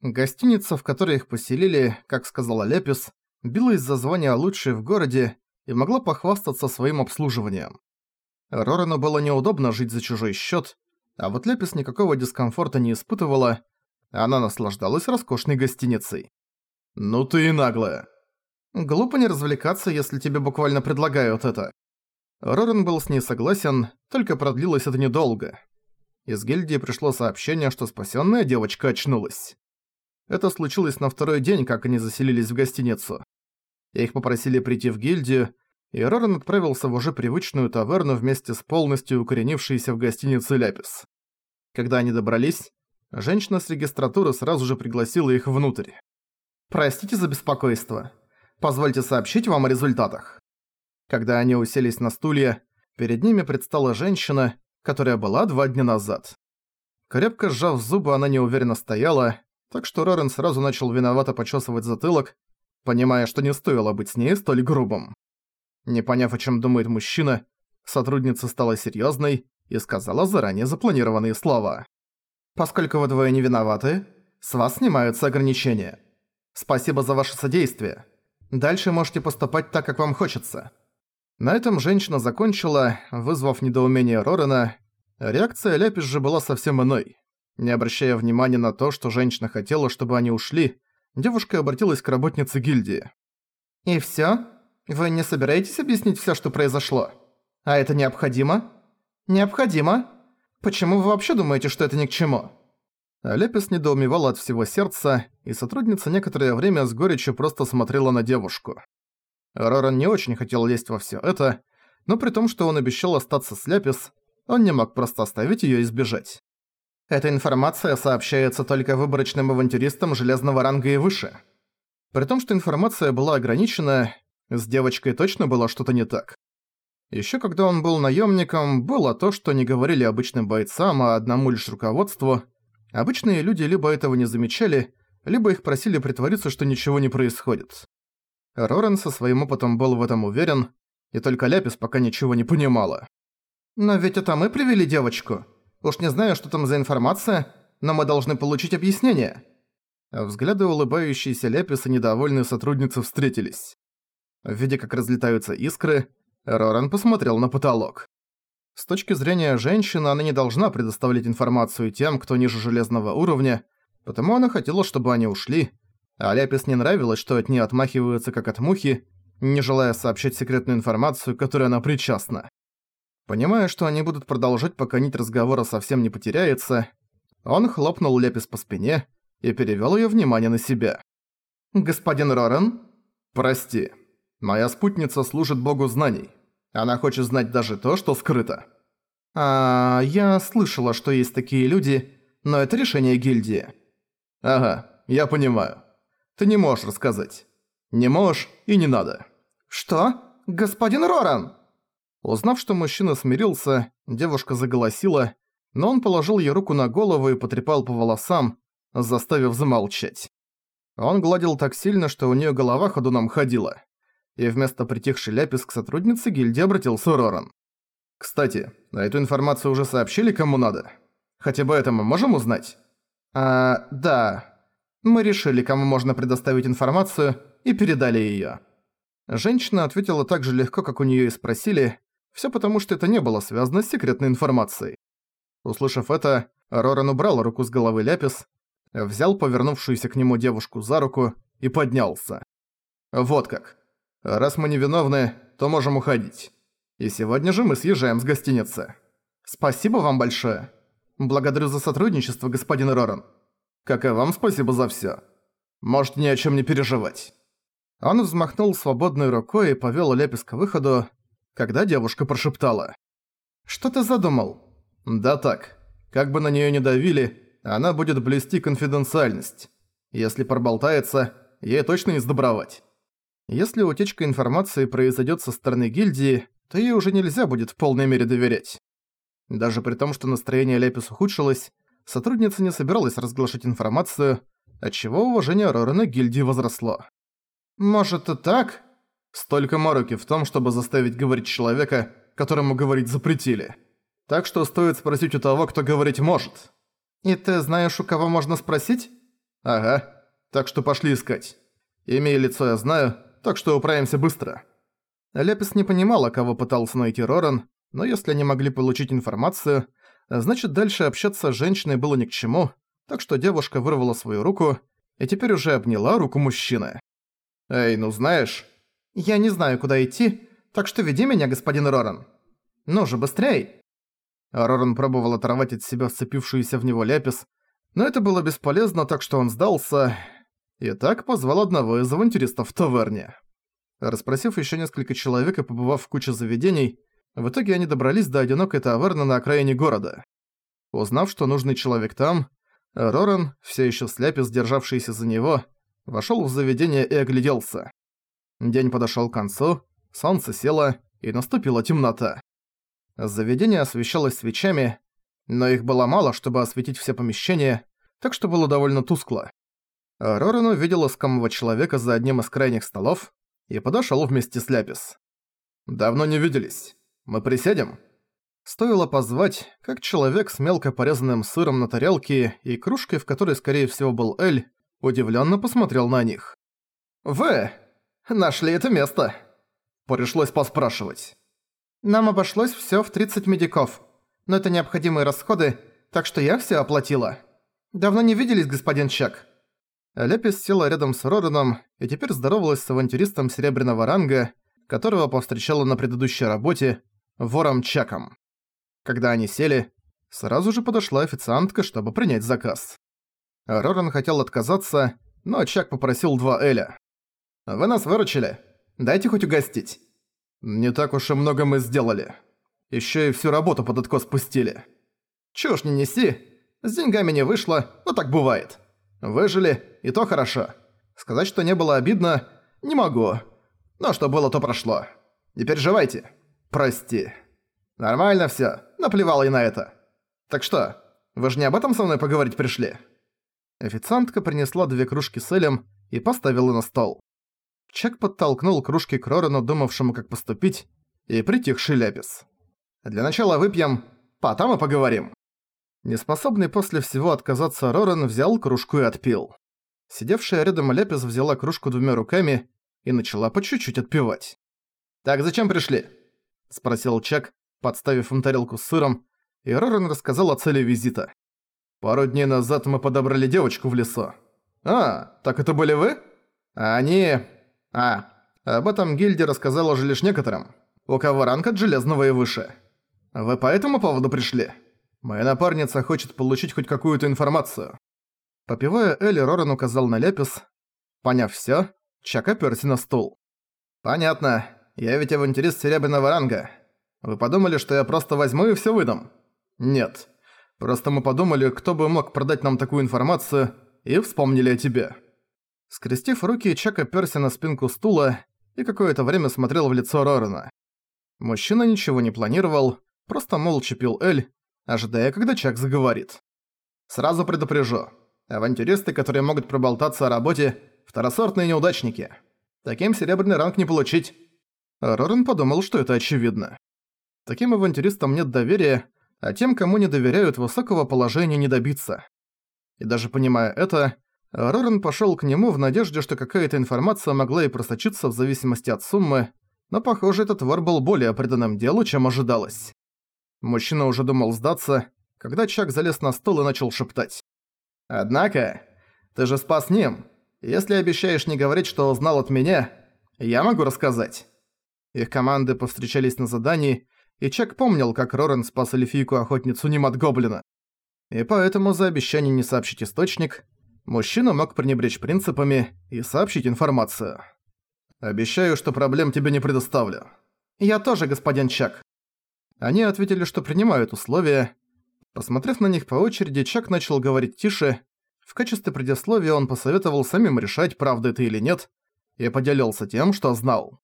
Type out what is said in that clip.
Гостиница, в которой их поселили, как сказала Лепис, билась за звание лучшей в городе и могла похвастаться своим обслуживанием. Рорану было неудобно жить за чужой счет, а вот Лепис никакого дискомфорта не испытывала, она наслаждалась роскошной гостиницей. «Ну ты и наглая!» «Глупо не развлекаться, если тебе буквально предлагают это». Роран был с ней согласен, только продлилось это недолго. Из гильдии пришло сообщение, что спасенная девочка очнулась. Это случилось на второй день, как они заселились в гостиницу. Их попросили прийти в гильдию, и Роран отправился в уже привычную таверну вместе с полностью укоренившейся в гостинице Ляпис. Когда они добрались, женщина с регистратуры сразу же пригласила их внутрь. «Простите за беспокойство. Позвольте сообщить вам о результатах». Когда они уселись на стулья, перед ними предстала женщина, которая была два дня назад. Крепко сжав зубы, она неуверенно стояла, так что Рорен сразу начал виновато почесывать затылок, понимая, что не стоило быть с ней столь грубым. Не поняв, о чем думает мужчина, сотрудница стала серьезной и сказала заранее запланированные слова. «Поскольку вы двое не виноваты, с вас снимаются ограничения. Спасибо за ваше содействие. Дальше можете поступать так, как вам хочется». На этом женщина закончила, вызвав недоумение Рорена. Реакция Ляпис же была совсем иной. Не обращая внимания на то, что женщина хотела, чтобы они ушли, девушка обратилась к работнице гильдии. «И всё? Вы не собираетесь объяснить всё, что произошло? А это необходимо? Необходимо? Почему вы вообще думаете, что это ни к чему?» Лепис недоумевала от всего сердца, и сотрудница некоторое время с горечью просто смотрела на девушку. Роран не очень хотел лезть во всё это, но при том, что он обещал остаться с Лепис, он не мог просто оставить её и сбежать. Эта информация сообщается только выборочным авантюристам железного ранга и выше. При том, что информация была ограничена, с девочкой точно было что-то не так. Ещё когда он был наёмником, было то, что не говорили обычным бойцам, а одному лишь руководству. Обычные люди либо этого не замечали, либо их просили притвориться, что ничего не происходит. Рорен со своим опытом был в этом уверен, и только Ляпис пока ничего не понимала. «Но ведь это мы привели девочку», Уж не знаю, что там за информация, но мы должны получить объяснение». Взгляды улыбающейся Лепис и недовольной сотрудницы встретились. Видя, как разлетаются искры, Роран посмотрел на потолок. С точки зрения женщины, она не должна предоставлять информацию тем, кто ниже железного уровня, потому она хотела, чтобы они ушли, а Ляпис не нравилось, что от нее отмахиваются как от мухи, не желая сообщать секретную информацию, которой она причастна. Понимая, что они будут продолжать, пока нить разговора совсем не потеряется, он хлопнул Лепис по спине и перевёл её внимание на себя. «Господин Рорен?» «Прости. Моя спутница служит богу знаний. Она хочет знать даже то, что скрыто». «А, я слышала, что есть такие люди, но это решение гильдии». «Ага, я понимаю. Ты не можешь рассказать. Не можешь и не надо». «Что? Господин Роран?» Узнав, что мужчина смирился, девушка заголосила, но он положил ей руку на голову и потрепал по волосам, заставив замолчать. Он гладил так сильно, что у неё голова ходуном ходила. И вместо притихшей ляпис к сотруднице гильдии обратился Роран. «Кстати, а эту информацию уже сообщили кому надо? Хотя бы это мы можем узнать?» «А, да. Мы решили, кому можно предоставить информацию, и передали её». Женщина ответила так же легко, как у неё и спросили, Всё потому, что это не было связано с секретной информацией. Услышав это, Роран убрал руку с головы Ляпис, взял повернувшуюся к нему девушку за руку и поднялся. «Вот как. Раз мы невиновны, то можем уходить. И сегодня же мы съезжаем с гостиницы. Спасибо вам большое. Благодарю за сотрудничество, господин Роран. Как и вам спасибо за всё. Можете ни о чём не переживать». Он взмахнул свободной рукой и повёл Ляпис к выходу, когда девушка прошептала. «Что ты задумал?» «Да так. Как бы на неё не давили, она будет блюсти конфиденциальность. Если проболтается, ей точно не сдобровать. Если утечка информации произойдёт со стороны гильдии, то ей уже нельзя будет в полной мере доверять. Даже при том, что настроение Ляпис ухудшилось, сотрудница не собиралась разглашать информацию, отчего уважение Рорена гильдии возросло. «Может и так?» Столько мороки в том, чтобы заставить говорить человека, которому говорить запретили. Так что стоит спросить у того, кто говорить может. И ты знаешь, у кого можно спросить? «Ага. Так что пошли искать. Имя и лицо я знаю, так что управимся быстро». Лепис не понимала, кого пытался найти Роран, но если они могли получить информацию, значит дальше общаться с женщиной было ни к чему, так что девушка вырвала свою руку и теперь уже обняла руку мужчины. «Эй, ну знаешь...» «Я не знаю, куда идти, так что веди меня, господин Роран. Ну же, быстрей!» Роран пробовал оторвать от себя вцепившуюся в него ляпис, но это было бесполезно, так что он сдался и так позвал одного из авантюристов в таверне. Распросив еще несколько человек и побывав в куче заведений, в итоге они добрались до одинокой таверны на окраине города. Узнав, что нужный человек там, Роран, все еще сляпис, сдержавшийся за него, вошел в заведение и огляделся. День подошел к концу, солнце село, и наступила темнота. Заведение освещалось свечами, но их было мало, чтобы осветить все помещения, так что было довольно тускло. Роран увидел искомого человека за одним из крайних столов и подошёл вместе с Ляпис. «Давно не виделись. Мы присядем?» Стоило позвать, как человек с мелко порезанным сыром на тарелке и кружкой, в которой, скорее всего, был Эль, удивленно посмотрел на них. «Вы нашли это место?» Пришлось поспрашивать. «Нам обошлось всё в 30 медиков, но это необходимые расходы, так что я всё оплатила. Давно не виделись, господин Чак». Лепис села рядом с Рораном и теперь здоровалась с авантюристом серебряного ранга, которого повстречала на предыдущей работе, вором Чаком. Когда они сели, сразу же подошла официантка, чтобы принять заказ. Роран хотел отказаться, но Чак попросил два Эля. «Вы нас выручили. Дайте хоть угостить». «Не так уж и много мы сделали. Ещё и всю работу под откос спустили». «Чушь не неси. С деньгами не вышло, но так бывает. Выжили, и то хорошо. Сказать, что не было обидно, не могу. Но что было, то прошло. Не переживайте. Прости. Нормально всё. Наплевала и на это. Так что, вы же не об этом со мной поговорить пришли?» Официантка принесла две кружки с Элем и поставила на стол. Чек подтолкнул кружки к Рорану, думавшему, как поступить, и притихший Ляпис. «Для начала выпьем, потом и поговорим». Неспособный после всего отказаться Роран взял кружку и отпил. Сидевшая рядом Ляпис взяла кружку двумя руками и начала по чуть-чуть отпивать. «Так зачем пришли?» – спросил Чак, подставив им тарелку с сыром, и Роран рассказал о цели визита. «Пару дней назад мы подобрали девочку в лесу». «А, так это были вы?» «Они...» «А, об этом гильдия рассказала уже лишь некоторым, у кого ранг от железного и выше. Вы по этому поводу пришли?» Моя напарница хочет получить хоть какую-то информацию. Попивая Элли, Роран указал на Лепис. Поняв всё, Чак опёрся на стул. «Понятно. Я ведь авантюрист серебряного ранга. Вы подумали, что я просто возьму и всё выдам?» «Нет. Просто мы подумали, кто бы мог продать нам такую информацию, и вспомнили о тебе». Скрестив руки, Чак опёрся на спинку стула и какое-то время смотрел в лицо Рорана. Мужчина ничего не планировал, просто молча пил Эль, ожидая, когда Чак заговорит. «Сразу предупрежу. Авантюристы, которые могут проболтаться о работе, второсортные неудачники. Таким серебряный ранг не получить». Рорен подумал, что это очевидно. Таким авантюристам нет доверия, а тем, кому не доверяют, высокого положения не добиться. И даже понимая это, Рорен пошёл к нему в надежде, что какая-то информация могла и просочиться в зависимости от суммы, но, похоже, этот вор был более преданным делу, чем ожидалось. Мужчина уже думал сдаться, когда Чак залез на стол и начал шептать. «Однако, ты же спас ним. Если обещаешь не говорить, что узнал от меня, я могу рассказать». Их команды повстречались на задании, и Чак помнил, как Рорен спас эльфийку-охотницу Ним от Гоблина. И поэтому за обещание не сообщить источник, мужчина мог пренебречь принципами и сообщить информацию. «Обещаю, что проблем тебе не предоставлю». «Я тоже, господин Чак», они ответили, что принимают условия. Посмотрев на них по очереди, Чак начал говорить тише. В качестве предисловия он посоветовал самим решать, правда это или нет, и поделился тем, что знал.